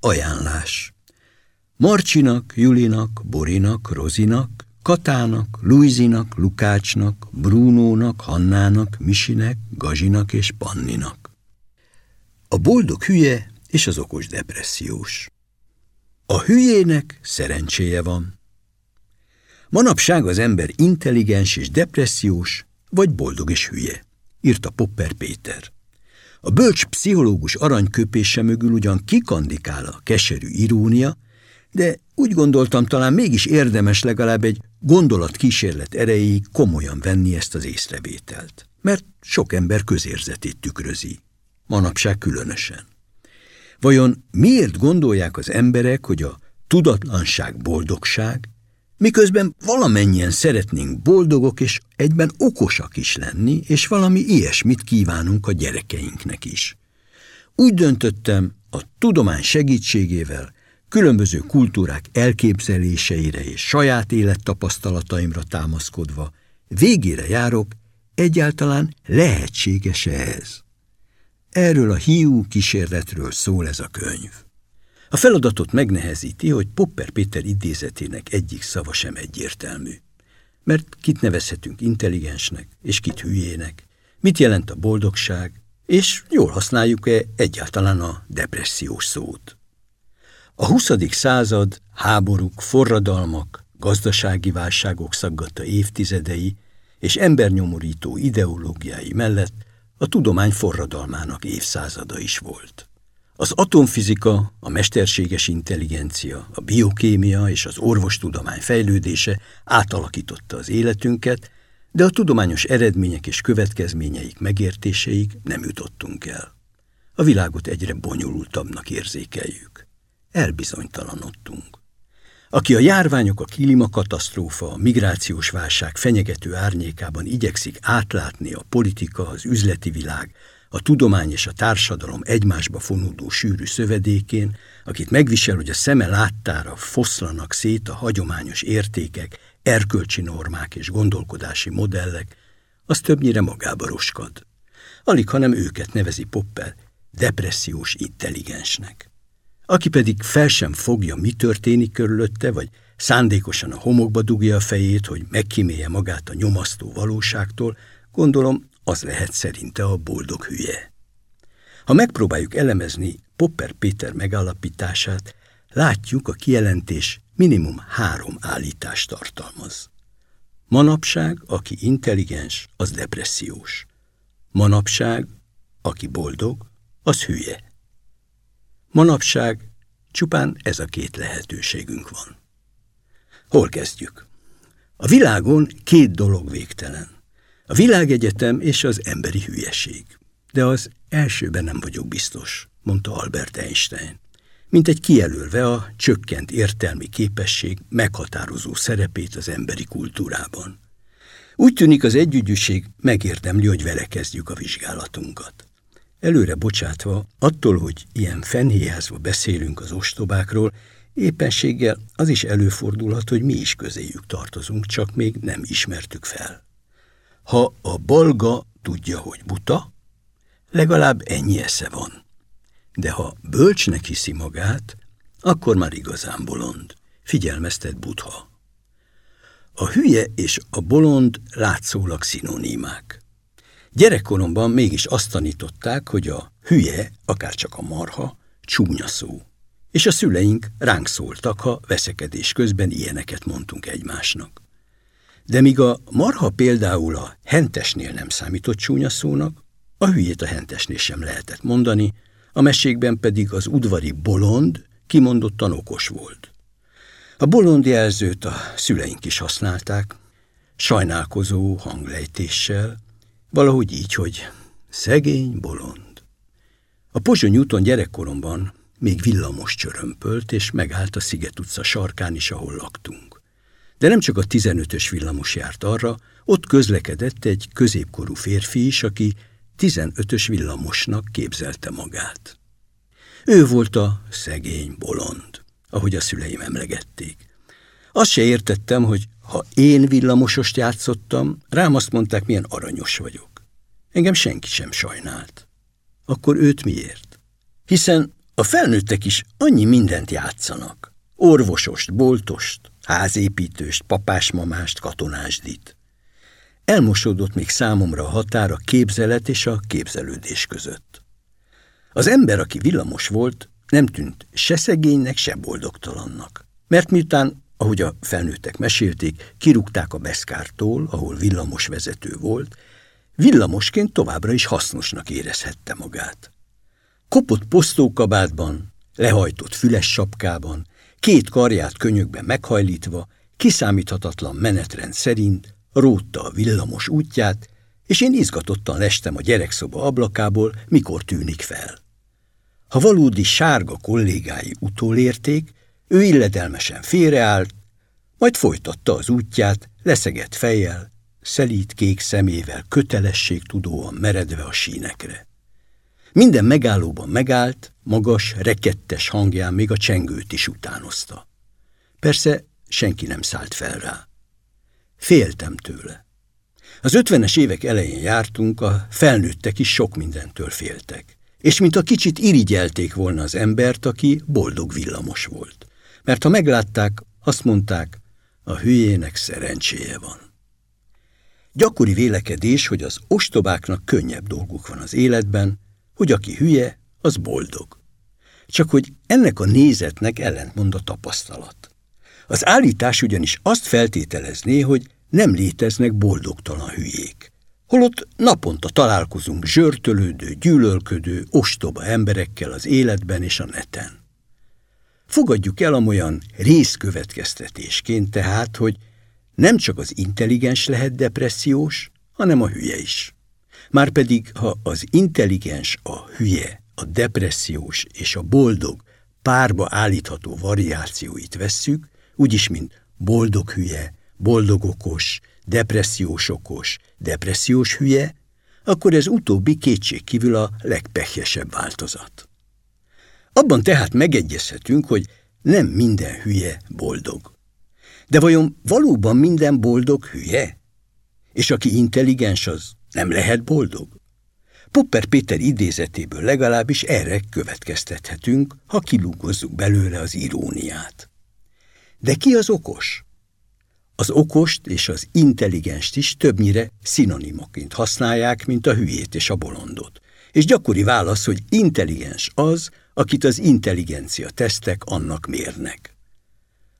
Ajánlás Marcsinak, Julinak, Borinak, Rozinak, Katának, Luizinak, Lukácsnak, Brunónak, Hannának, Misinek, Gazsinak és Panninak. A boldog hülye és az okos depressziós. A hülyének szerencséje van. Manapság az ember intelligens és depressziós, vagy boldog és hülye, írta Popper Péter. A bölcs pszichológus aranyköpése mögül ugyan kikandikál a keserű irónia, de úgy gondoltam, talán mégis érdemes legalább egy gondolatkísérlet erejéig komolyan venni ezt az észrevételt, mert sok ember közérzetét tükrözi, manapság különösen. Vajon miért gondolják az emberek, hogy a tudatlanság boldogság, miközben valamennyien szeretnénk boldogok és egyben okosak is lenni, és valami ilyesmit kívánunk a gyerekeinknek is. Úgy döntöttem, a tudomány segítségével különböző kultúrák elképzeléseire és saját élettapasztalataimra támaszkodva végére járok, egyáltalán lehetséges-e ez? Erről a hiú kísérletről szól ez a könyv. A feladatot megnehezíti, hogy Popper Péter idézetének egyik szava sem egyértelmű. Mert kit nevezhetünk intelligensnek, és kit hülyének, mit jelent a boldogság, és jól használjuk-e egyáltalán a depressziós szót. A 20. század háborúk, forradalmak, gazdasági válságok szaggatta évtizedei és embernyomorító ideológiái mellett a tudomány forradalmának évszázada is volt. Az atomfizika, a mesterséges intelligencia, a biokémia és az orvostudomány fejlődése átalakította az életünket, de a tudományos eredmények és következményeik megértéseig nem jutottunk el. A világot egyre bonyolultabbnak érzékeljük elbizonytalanodtunk. Aki a járványok, a klímakatasztrófa, a migrációs válság fenyegető árnyékában igyekszik átlátni a politika, az üzleti világ, a tudomány és a társadalom egymásba fonódó sűrű szövedékén, akit megvisel, hogy a szeme láttára foszlanak szét a hagyományos értékek, erkölcsi normák és gondolkodási modellek, az többnyire magába roskad. Alig, hanem őket nevezi Popper depressziós intelligensnek. Aki pedig fel sem fogja, mi történik körülötte, vagy szándékosan a homokba dugja a fejét, hogy megkímélje magát a nyomasztó valóságtól, gondolom, az lehet szerinte a boldog hülye. Ha megpróbáljuk elemezni Popper Péter megállapítását, látjuk a kijelentés minimum három állítást tartalmaz. Manapság, aki intelligens, az depressziós. Manapság, aki boldog, az hülye. Manapság csupán ez a két lehetőségünk van. Hol kezdjük? A világon két dolog végtelen. A világegyetem és az emberi hülyeség. De az elsőben nem vagyok biztos, mondta Albert Einstein, mint egy kijelölve a csökkent értelmi képesség meghatározó szerepét az emberi kultúrában. Úgy tűnik az együgyűség megérdemli, hogy vele kezdjük a vizsgálatunkat. Előre bocsátva, attól, hogy ilyen fenhéjázva beszélünk az ostobákról, éppenséggel az is előfordulhat, hogy mi is közéjük tartozunk, csak még nem ismertük fel. Ha a balga tudja, hogy buta, legalább ennyi esze van. De ha bölcsnek hiszi magát, akkor már igazán bolond, figyelmeztet butha. A hülye és a bolond látszólag szinonimák. Gyerekkoromban mégis azt tanították, hogy a hülye, akár csak a marha, csúnya szó. És a szüleink ránk szóltak, ha veszekedés közben ilyeneket mondtunk egymásnak. De míg a marha például a hentesnél nem számított csúnya szónak, a hülyét a hentesnél sem lehetett mondani, a mesékben pedig az udvari bolond kimondottan okos volt. A bolond jelzőt a szüleink is használták, sajnálkozó hanglejtéssel, Valahogy így, hogy szegény bolond. A Pozsony úton gyerekkoromban még villamos csörömpölt, és megállt a Sziget utca sarkán is, ahol laktunk. De nem csak a 15-ös villamos járt arra, ott közlekedett egy középkorú férfi is, aki 15-ös villamosnak képzelte magát. Ő volt a szegény bolond, ahogy a szüleim emlegették. Azt se értettem, hogy ha én villamosost játszottam, rám azt mondták, milyen aranyos vagyok. Engem senki sem sajnált. Akkor őt miért? Hiszen A felnőttek is annyi mindent játszanak. Orvosost, boltost, házépítőst, papásmamást, katonásdit. Elmosódott még számomra a határ a képzelet és a képzelődés között. Az ember, aki villamos volt, nem tűnt se szegénynek, se boldogtalannak. Mert miután, ahogy a felnőttek mesélték, kirúgták a beszkártól, ahol villamos vezető volt, villamosként továbbra is hasznosnak érezhette magát. Kopott posztókabátban, lehajtott füles sapkában, két karját könyökben meghajlítva, kiszámíthatatlan menetrend szerint rótta a villamos útját, és én izgatottan lestem a gyerekszoba ablakából, mikor tűnik fel. Ha valódi sárga kollégái utolérték, ő illedelmesen félreállt, majd folytatta az útját, leszegett fejjel, szelít kék szemével, kötelességtudóan meredve a sínekre. Minden megállóban megállt, magas, rekettes hangján még a csengőt is utánozta. Persze senki nem szállt fel rá. Féltem tőle. Az ötvenes évek elején jártunk, a felnőttek is sok mindentől féltek és mint a kicsit irigyelték volna az embert, aki boldog villamos volt. Mert ha meglátták, azt mondták, a hülyének szerencséje van. Gyakori vélekedés, hogy az ostobáknak könnyebb dolguk van az életben, hogy aki hülye, az boldog. Csak hogy ennek a nézetnek ellentmond a tapasztalat. Az állítás ugyanis azt feltételezné, hogy nem léteznek boldogtalan hülyék holott naponta találkozunk zsörtölődő, gyűlölködő, ostoba emberekkel az életben és a neten. Fogadjuk el amolyan részkövetkeztetésként tehát, hogy nem csak az intelligens lehet depressziós, hanem a hülye is. Márpedig, ha az intelligens, a hülye, a depressziós és a boldog párba állítható variációit vesszük, úgyis, mint boldog hülye, boldog okos, depressziós okos, depressziós hülye, akkor ez utóbbi kétségkívül a legpehjesebb változat. Abban tehát megegyezhetünk, hogy nem minden hülye boldog. De vajon valóban minden boldog hülye? És aki intelligens, az nem lehet boldog? Popper Péter idézetéből legalábbis erre következtethetünk, ha kilúgozzuk belőle az iróniát. De ki az okos? Az okost és az intelligenst is többnyire szinonimaként használják, mint a hülyét és a bolondot. És gyakori válasz, hogy intelligens az, akit az intelligencia tesztek annak mérnek.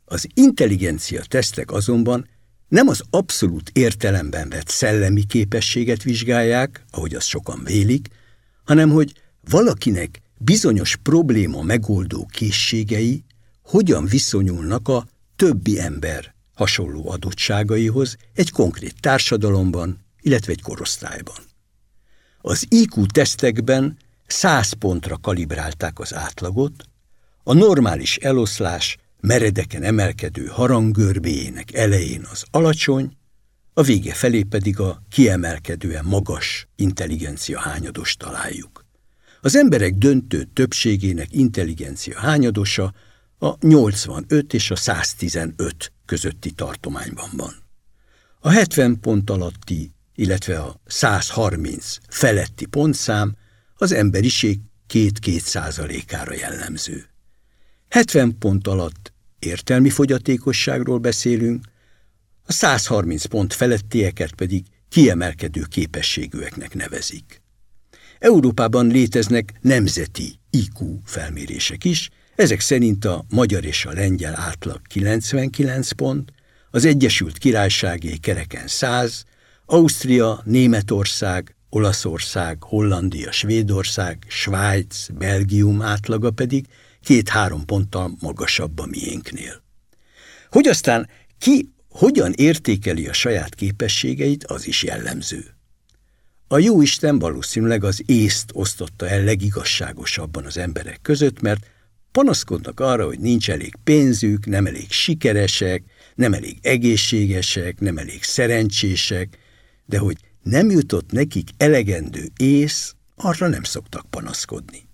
Az intelligencia tesztek azonban nem az abszolút értelemben vett szellemi képességet vizsgálják, ahogy azt sokan vélik, hanem hogy valakinek bizonyos probléma megoldó készségei hogyan viszonyulnak a többi ember hasonló adottságaihoz egy konkrét társadalomban, illetve egy korosztályban. Az IQ tesztekben 100 pontra kalibrálták az átlagot, a normális eloszlás meredeken emelkedő haranggörbéjének elején az alacsony, a vége felé pedig a kiemelkedően magas intelligencia hányados találjuk. Az emberek döntő többségének intelligencia hányadosa a 85 és a 115 közötti tartományban van. A 70 pont alatti, illetve a 130 feletti pontszám az emberiség két-két százalékára jellemző. 70 pont alatt értelmi fogyatékosságról beszélünk, a 130 pont felettieket pedig kiemelkedő képességűeknek nevezik. Európában léteznek nemzeti IQ felmérések is, ezek szerint a magyar és a lengyel átlag 99 pont, az Egyesült Királyságé kereken 100, Ausztria, Németország, Olaszország, Hollandia, Svédország, Svájc, Belgium átlaga pedig két-három ponttal magasabb a miénknél. Hogy aztán ki hogyan értékeli a saját képességeit, az is jellemző. A jóisten valószínűleg az észt osztotta el legigazságosabban az emberek között, mert Panaszkodnak arra, hogy nincs elég pénzük, nem elég sikeresek, nem elég egészségesek, nem elég szerencsések, de hogy nem jutott nekik elegendő ész, arra nem szoktak panaszkodni.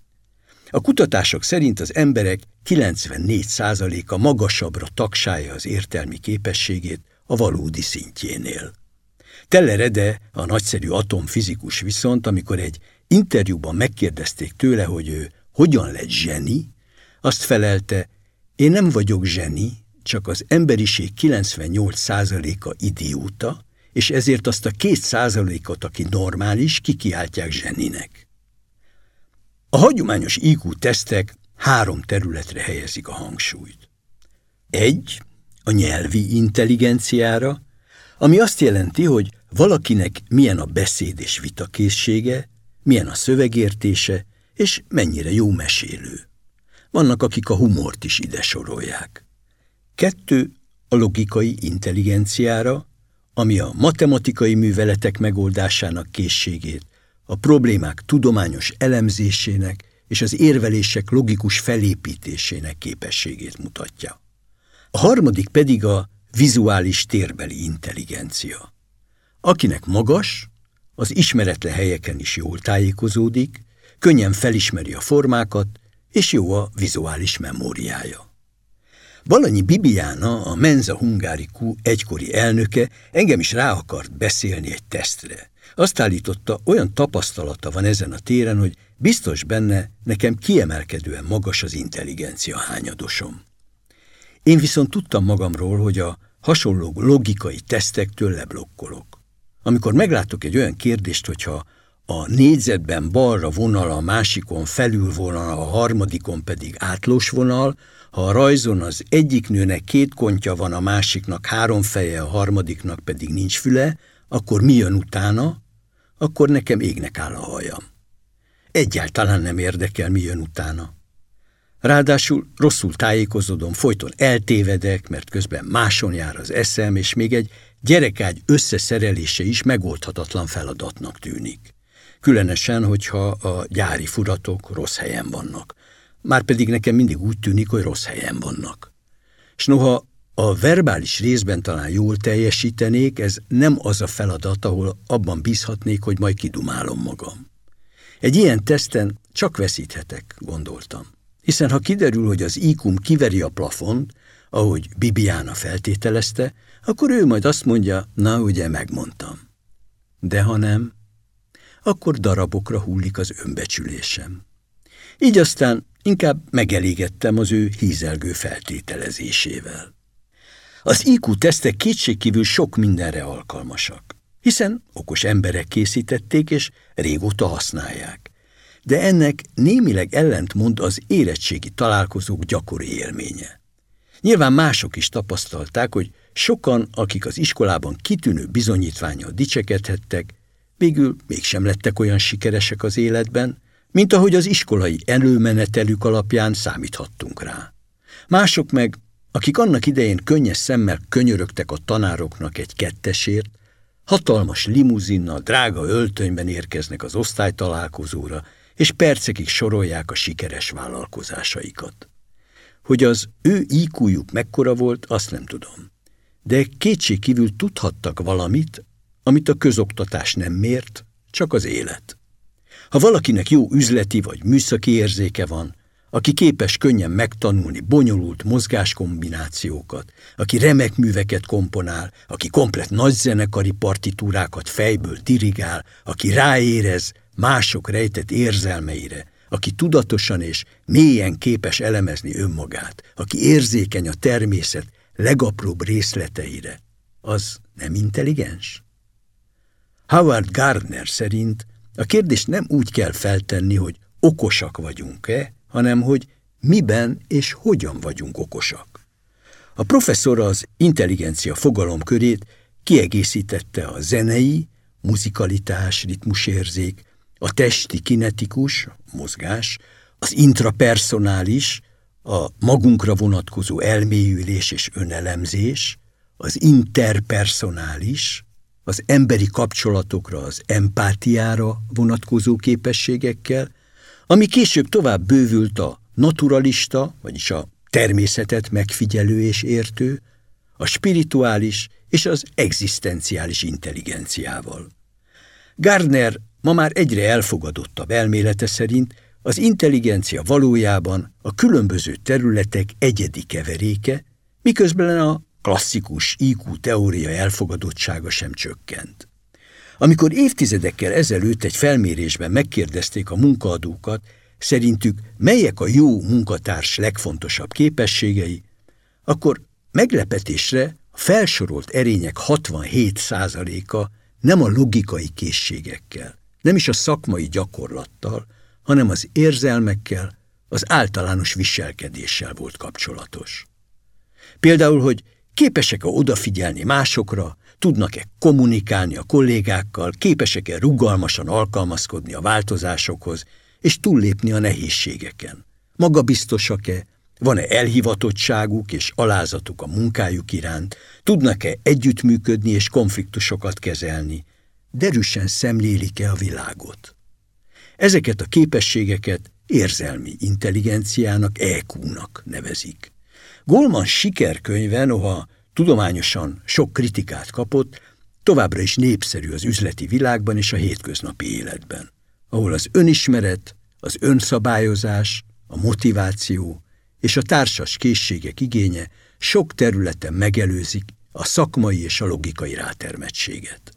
A kutatások szerint az emberek 94%-a magasabbra tagsálja az értelmi képességét a valódi szintjénél. Tellerede, a nagyszerű atomfizikus viszont, amikor egy interjúban megkérdezték tőle, hogy ő hogyan lett zseni, azt felelte, én nem vagyok zseni, csak az emberiség 98%-a idióta, és ezért azt a két százalékot, aki normális, kikiáltják zseninek. A hagyományos IQ tesztek három területre helyezik a hangsúlyt. Egy, a nyelvi intelligenciára, ami azt jelenti, hogy valakinek milyen a beszéd és vitakészsége, milyen a szövegértése, és mennyire jó mesélő. Vannak, akik a humort is ide sorolják. Kettő, a logikai intelligenciára, ami a matematikai műveletek megoldásának készségét, a problémák tudományos elemzésének és az érvelések logikus felépítésének képességét mutatja. A harmadik pedig a vizuális térbeli intelligencia. Akinek magas, az ismeretlen helyeken is jól tájékozódik, könnyen felismeri a formákat, és jó a vizuális memóriája. Balanyi Bibiana, a Menza Hungariku egykori elnöke engem is rá akart beszélni egy tesztre. Azt állította, olyan tapasztalata van ezen a téren, hogy biztos benne nekem kiemelkedően magas az intelligencia hányadosom. Én viszont tudtam magamról, hogy a hasonló logikai tesztektől leblokkolok. Amikor meglátok egy olyan kérdést, hogyha a négyzetben balra vonal, a másikon felül vonal, a harmadikon pedig átlós vonal, ha a rajzon az egyik nőnek két kontja van, a másiknak három feje, a harmadiknak pedig nincs füle, akkor mi jön utána? Akkor nekem égnek áll a hajam. Egyáltalán nem érdekel, mi jön utána. Ráadásul rosszul tájékozódom, folyton eltévedek, mert közben máson jár az eszem, és még egy gyerekágy összeszerelése is megoldhatatlan feladatnak tűnik. Különösen, hogyha a gyári furatok rossz helyen vannak. Márpedig nekem mindig úgy tűnik, hogy rossz helyen vannak. S noha a verbális részben talán jól teljesítenék, ez nem az a feladat, ahol abban bízhatnék, hogy majd kidumálom magam. Egy ilyen teszten csak veszíthetek, gondoltam. Hiszen ha kiderül, hogy az IQ-m kiveri a plafont, ahogy Bibiána feltételezte, akkor ő majd azt mondja, na ugye megmondtam. De ha nem, akkor darabokra hullik az önbecsülésem. Így aztán inkább megelégettem az ő hízelgő feltételezésével. Az IQ tesztek kétségkívül sok mindenre alkalmasak, hiszen okos emberek készítették és régóta használják. De ennek némileg ellentmond az érettségi találkozók gyakori élménye. Nyilván mások is tapasztalták, hogy sokan, akik az iskolában kitűnő bizonyítványal dicsekedhettek, végül mégsem lettek olyan sikeresek az életben, mint ahogy az iskolai előmenetelük alapján számíthattunk rá. Mások meg, akik annak idején könnyes szemmel könyörögtek a tanároknak egy kettesért, hatalmas limuzinnal, drága öltönyben érkeznek az osztálytalálkozóra, és percekig sorolják a sikeres vállalkozásaikat. Hogy az ő íkújuk mekkora volt, azt nem tudom. De kétség kívül tudhattak valamit, amit a közoktatás nem mért, csak az élet. Ha valakinek jó üzleti vagy műszaki érzéke van, aki képes könnyen megtanulni bonyolult mozgáskombinációkat, aki remek műveket komponál, aki komplet nagyzenekari partitúrákat fejből dirigál, aki ráérez mások rejtett érzelmeire, aki tudatosan és mélyen képes elemezni önmagát, aki érzékeny a természet legapróbb részleteire, az nem intelligens? Howard Gardner szerint a kérdést nem úgy kell feltenni, hogy okosak vagyunk-e, hanem hogy miben és hogyan vagyunk okosak. A professzor az intelligencia fogalomkörét kiegészítette a zenei, muzikalitás, ritmusérzék, a testi kinetikus, mozgás, az intrapersonális, a magunkra vonatkozó elmélyülés és önelemzés, az interpersonális, az emberi kapcsolatokra, az empátiára vonatkozó képességekkel, ami később tovább bővült a naturalista, vagyis a természetet megfigyelő és értő, a spirituális és az egzisztenciális intelligenciával. Gardner ma már egyre elfogadottabb elmélete szerint az intelligencia valójában a különböző területek egyedi keveréke, miközben a klasszikus IQ teória elfogadottsága sem csökkent. Amikor évtizedekkel ezelőtt egy felmérésben megkérdezték a munkaadókat, szerintük melyek a jó munkatárs legfontosabb képességei, akkor meglepetésre a felsorolt erények 67%-a nem a logikai készségekkel, nem is a szakmai gyakorlattal, hanem az érzelmekkel, az általános viselkedéssel volt kapcsolatos. Például, hogy képesek-e odafigyelni másokra, tudnak-e kommunikálni a kollégákkal, képesek-e rugalmasan alkalmazkodni a változásokhoz, és túllépni a nehézségeken. Magabiztosak-e, van-e elhivatottságuk és alázatuk a munkájuk iránt, tudnak-e együttműködni és konfliktusokat kezelni, derűsen szemlélik-e a világot. Ezeket a képességeket érzelmi intelligenciának, EQ-nak nevezik. Golman sikerkönyve, noha tudományosan sok kritikát kapott, továbbra is népszerű az üzleti világban és a hétköznapi életben, ahol az önismeret, az önszabályozás, a motiváció és a társas készségek igénye sok területen megelőzik a szakmai és a logikai rátermettséget.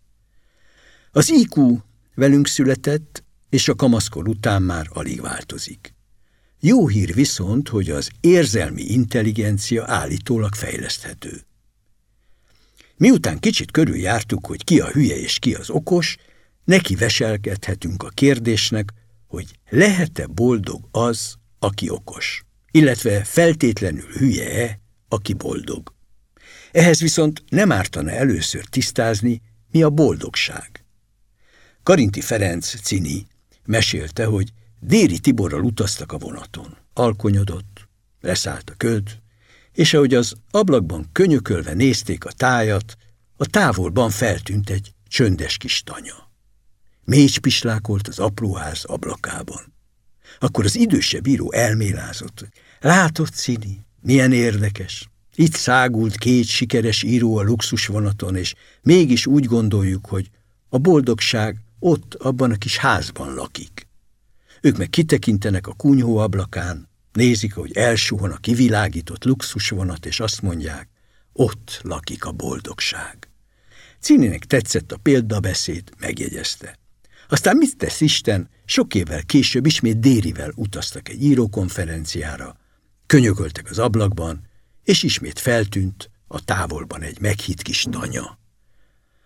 Az IQ velünk született, és a kamaszkor után már alig változik. Jó hír viszont, hogy az érzelmi intelligencia állítólag fejleszthető. Miután kicsit körüljártuk, hogy ki a hülye és ki az okos, neki veselkedhetünk a kérdésnek, hogy lehet-e boldog az, aki okos, illetve feltétlenül hülye-e, aki boldog. Ehhez viszont nem ártana először tisztázni, mi a boldogság. Karinti Ferenc Cini mesélte, hogy Déri Tiborral utaztak a vonaton. Alkonyodott, leszállt a köd, és ahogy az ablakban könyökölve nézték a tájat, a távolban feltűnt egy csöndes kis tanya. Mécs pislákolt az apróház ablakában. Akkor az idősebb író elmélázott. Látott, Cini, milyen érdekes. Itt szágult két sikeres író a luxusvonaton, és mégis úgy gondoljuk, hogy a boldogság ott, abban a kis házban lakik. Ők meg kitekintenek a kunyhó ablakán, nézik, hogy elsuhon a kivilágított luxusvonat, és azt mondják, ott lakik a boldogság. Cininek tetszett a példabeszéd, megjegyezte. Aztán mit tesz Isten, sok évvel később ismét Dérivel utaztak egy írókonferenciára, könyököltek az ablakban, és ismét feltűnt a távolban egy meghitt kis tanya.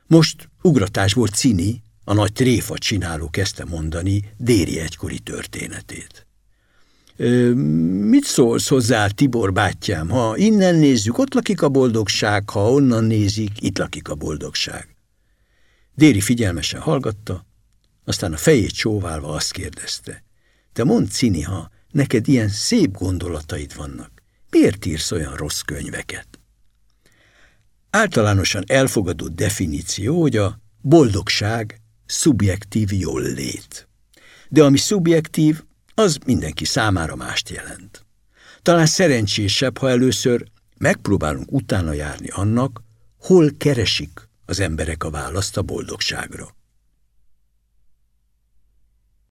Most ugratás volt Cini, a nagy tréfa csináló kezdte mondani Déri egykori történetét. Mit szólsz hozzá, Tibor bátyám? Ha innen nézzük, ott lakik a boldogság, ha onnan nézik, itt lakik a boldogság. Déri figyelmesen hallgatta, aztán a fejét csóválva azt kérdezte. Te mondd, Cini, ha neked ilyen szép gondolataid vannak, miért írsz olyan rossz könyveket? Általánosan elfogadott definíció, hogy a boldogság szubjektív lét. De ami szubjektív, az mindenki számára mást jelent. Talán szerencsésebb, ha először megpróbálunk utána járni annak, hol keresik az emberek a választ a boldogságra.